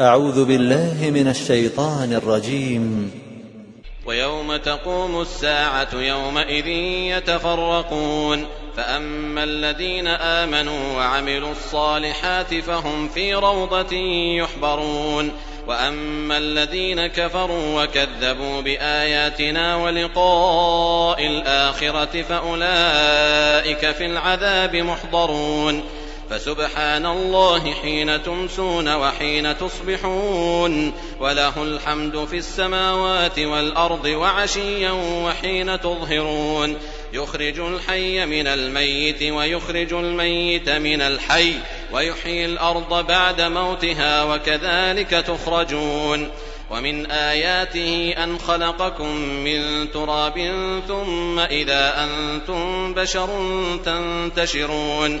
أعوذ بالله من الشيطان الرجيم. ويوم تقوم الساعة يومئذ يتفرقون. فأما الذين آمنوا وعملوا الصالحات فهم في روضة يحبرون. وأما الذين كفروا وكذبوا بآياتنا ولقاء الآخرة فأولئك في العذاب محضرون. فسبحان الله حين تمسون وحين تصبحون وله الحمد في السماوات والأرض وعشيا وحين تظهرون يخرج الحي من الميت ويخرج الميت من الحي ويحيي الأرض بعد موتها وكذلك تخرجون ومن آياته أن خلقكم من تراب ثم إذا أنتم بشر تنتشرون